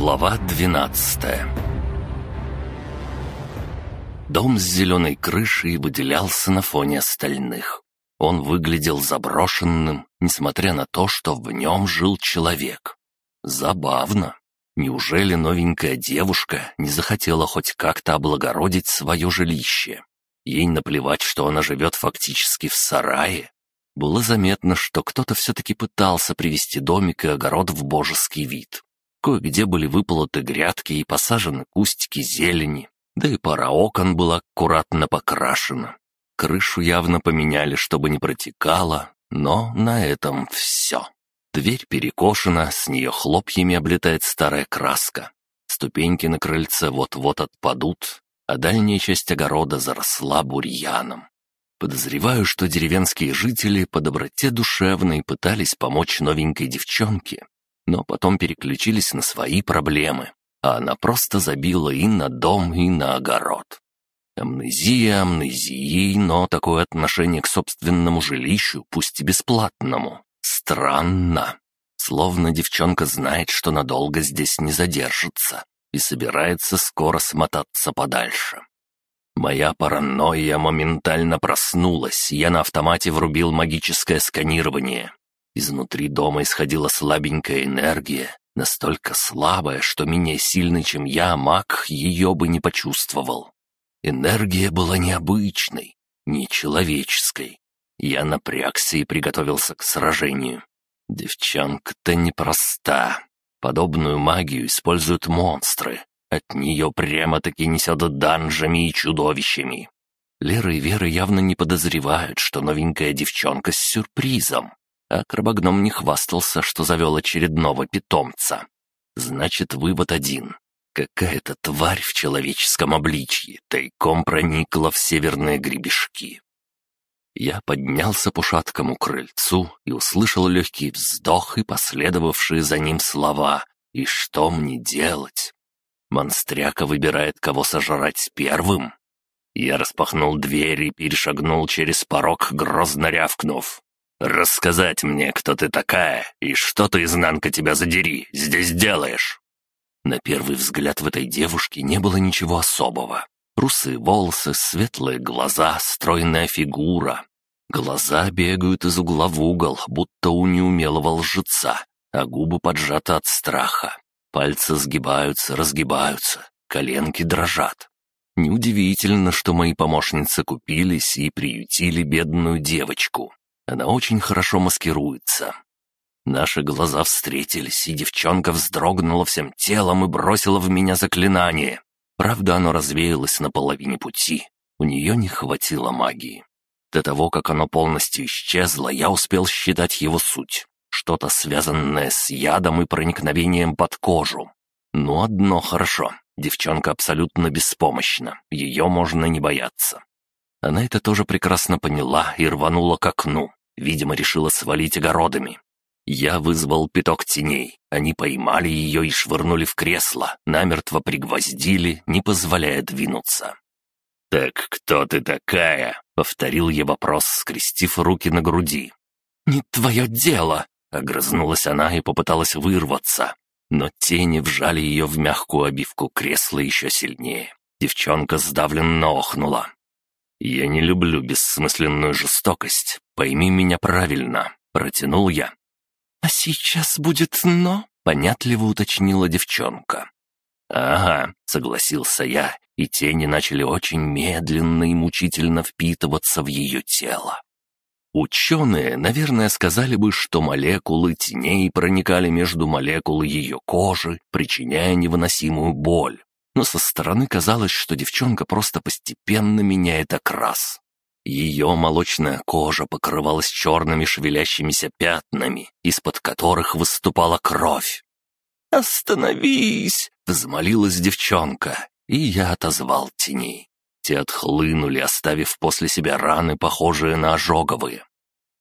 Глава 12 Дом с зеленой крышей выделялся на фоне остальных. Он выглядел заброшенным, несмотря на то, что в нем жил человек. Забавно. Неужели новенькая девушка не захотела хоть как-то облагородить свое жилище? Ей наплевать, что она живет фактически в сарае. Было заметно, что кто-то все-таки пытался привести домик и огород в божеский вид. Кое-где были выполоты грядки и посажены кустики зелени, да и пара окон была аккуратно покрашена. Крышу явно поменяли, чтобы не протекало, но на этом все. Дверь перекошена, с нее хлопьями облетает старая краска. Ступеньки на крыльце вот-вот отпадут, а дальняя часть огорода заросла бурьяном. Подозреваю, что деревенские жители по доброте душевной пытались помочь новенькой девчонке, но потом переключились на свои проблемы, а она просто забила и на дом, и на огород. Амнезия амнезией, но такое отношение к собственному жилищу, пусть и бесплатному, странно. Словно девчонка знает, что надолго здесь не задержится и собирается скоро смотаться подальше. Моя паранойя моментально проснулась, я на автомате врубил магическое сканирование. Изнутри дома исходила слабенькая энергия, настолько слабая, что менее сильный, чем я, маг, ее бы не почувствовал. Энергия была необычной, нечеловеческой. Я напрягся и приготовился к сражению. Девчонка-то непроста. Подобную магию используют монстры. От нее прямо-таки несет данжами и чудовищами. Лера и Вера явно не подозревают, что новенькая девчонка с сюрпризом. А крабогном не хвастался, что завел очередного питомца. Значит, вывод один. Какая-то тварь в человеческом обличье тайком проникла в северные гребешки. Я поднялся по шаткому крыльцу и услышал легкий вздох и последовавшие за ним слова «И что мне делать?» Монстряка выбирает, кого сожрать первым. Я распахнул дверь и перешагнул через порог, грозно рявкнув. «Рассказать мне, кто ты такая и что ты, изнанка тебя задери, здесь делаешь?» На первый взгляд в этой девушке не было ничего особого. Русые волосы, светлые глаза, стройная фигура. Глаза бегают из угла в угол, будто у неумелого лжеца, а губы поджаты от страха. Пальцы сгибаются, разгибаются, коленки дрожат. Неудивительно, что мои помощницы купились и приютили бедную девочку. Она очень хорошо маскируется. Наши глаза встретились, и девчонка вздрогнула всем телом и бросила в меня заклинание. Правда, оно развеялось на половине пути. У нее не хватило магии. До того, как оно полностью исчезло, я успел считать его суть. Что-то связанное с ядом и проникновением под кожу. Ну, одно хорошо. Девчонка абсолютно беспомощна. Ее можно не бояться. Она это тоже прекрасно поняла и рванула к окну. Видимо, решила свалить огородами. Я вызвал пяток теней. Они поймали ее и швырнули в кресло, намертво пригвоздили, не позволяя двинуться. «Так кто ты такая?» — повторил я вопрос, скрестив руки на груди. «Не твое дело!» — огрызнулась она и попыталась вырваться. Но тени вжали ее в мягкую обивку кресла еще сильнее. Девчонка сдавленно охнула. «Я не люблю бессмысленную жестокость. Пойми меня правильно», — протянул я. «А сейчас будет «но»?» — понятливо уточнила девчонка. «Ага», — согласился я, и тени начали очень медленно и мучительно впитываться в ее тело. Ученые, наверное, сказали бы, что молекулы теней проникали между молекул ее кожи, причиняя невыносимую боль но со стороны казалось, что девчонка просто постепенно меняет окрас. Ее молочная кожа покрывалась черными шевелящимися пятнами, из-под которых выступала кровь. «Остановись!» — взмолилась девчонка, и я отозвал теней. Те отхлынули, оставив после себя раны, похожие на ожоговые.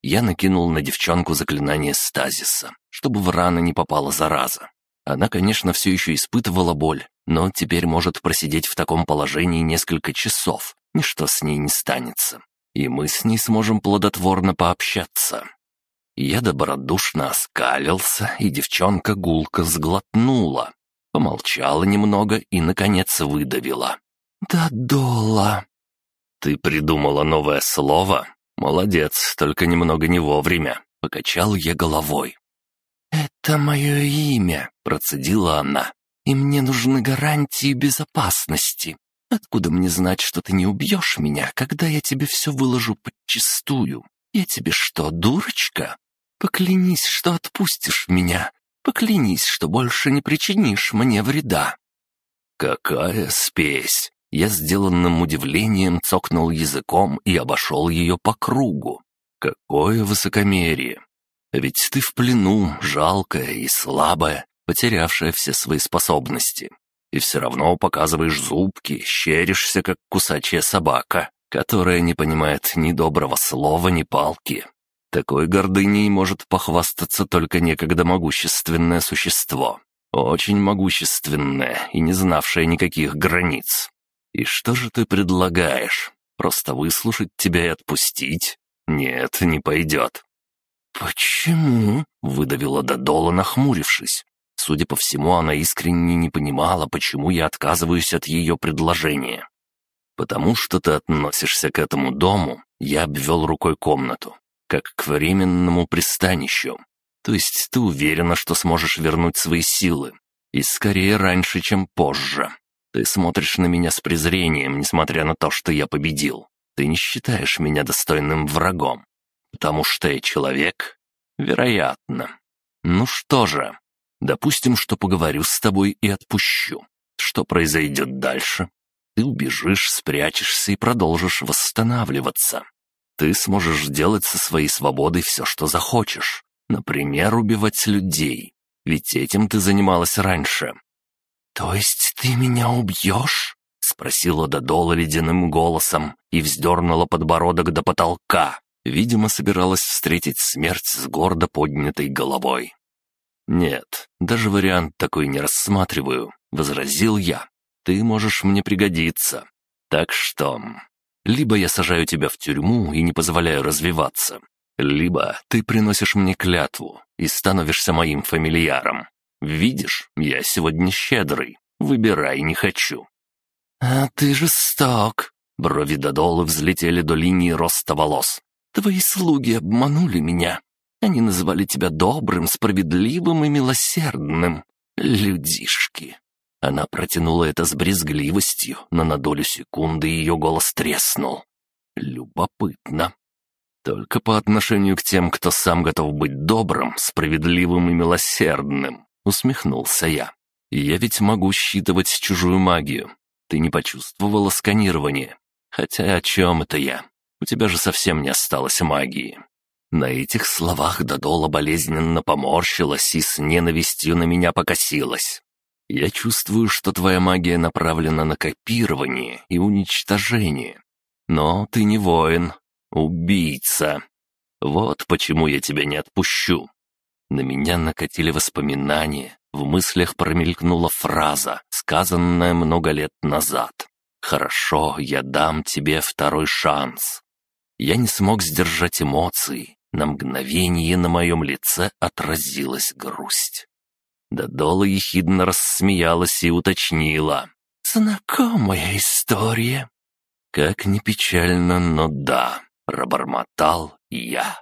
Я накинул на девчонку заклинание стазиса, чтобы в раны не попала зараза. Она, конечно, все еще испытывала боль, но теперь может просидеть в таком положении несколько часов, ничто с ней не станется, и мы с ней сможем плодотворно пообщаться. Я добродушно оскалился, и девчонка гулко сглотнула. помолчала немного и, наконец, выдавила. «Да, Дола!» «Ты придумала новое слово? Молодец, только немного не вовремя», — покачал я головой. «Это мое имя», — процедила она, — «и мне нужны гарантии безопасности. Откуда мне знать, что ты не убьешь меня, когда я тебе все выложу подчистую? Я тебе что, дурочка? Поклянись, что отпустишь меня. Поклянись, что больше не причинишь мне вреда». «Какая спесь!» Я сделанным удивлением цокнул языком и обошел ее по кругу. «Какое высокомерие! Ведь ты в плену, жалкая и слабая, потерявшая все свои способности и все равно показываешь зубки, щеришься, как кусачая собака, которая не понимает ни доброго слова, ни палки. Такой гордыней может похвастаться только некогда могущественное существо. Очень могущественное и не знавшее никаких границ. И что же ты предлагаешь? Просто выслушать тебя и отпустить? Нет, не пойдет. «Почему?» — выдавила Додола, нахмурившись. Судя по всему, она искренне не понимала, почему я отказываюсь от ее предложения. «Потому что ты относишься к этому дому», я обвел рукой комнату, как к временному пристанищу. То есть ты уверена, что сможешь вернуть свои силы. И скорее раньше, чем позже. Ты смотришь на меня с презрением, несмотря на то, что я победил. Ты не считаешь меня достойным врагом. Потому что я человек? Вероятно. Ну что же, Допустим, что поговорю с тобой и отпущу. Что произойдет дальше? Ты убежишь, спрячешься и продолжишь восстанавливаться. Ты сможешь делать со своей свободой все, что захочешь. Например, убивать людей. Ведь этим ты занималась раньше. «То есть ты меня убьешь?» — спросила Додола ледяным голосом и вздернула подбородок до потолка. Видимо, собиралась встретить смерть с гордо поднятой головой. «Нет, даже вариант такой не рассматриваю», — возразил я. «Ты можешь мне пригодиться. Так что...» Либо я сажаю тебя в тюрьму и не позволяю развиваться, либо ты приносишь мне клятву и становишься моим фамильяром. Видишь, я сегодня щедрый, выбирай не хочу». «А ты жесток!» Брови Додолы взлетели до линии роста волос. «Твои слуги обманули меня. Они называли тебя добрым, справедливым и милосердным. Людишки!» Она протянула это с брезгливостью, но на долю секунды ее голос треснул. Любопытно. Только по отношению к тем, кто сам готов быть добрым, справедливым и милосердным, усмехнулся я. Я ведь могу считывать чужую магию. Ты не почувствовала сканирование. Хотя о чем это я? У тебя же совсем не осталось магии. На этих словах Додола болезненно поморщилась и с ненавистью на меня покосилась. «Я чувствую, что твоя магия направлена на копирование и уничтожение. Но ты не воин, убийца. Вот почему я тебя не отпущу». На меня накатили воспоминания, в мыслях промелькнула фраза, сказанная много лет назад. «Хорошо, я дам тебе второй шанс». Я не смог сдержать эмоций, на мгновение на моем лице отразилась грусть. Додола ехидно рассмеялась и уточнила. «Знакомая история». Как ни печально, но да, пробормотал я.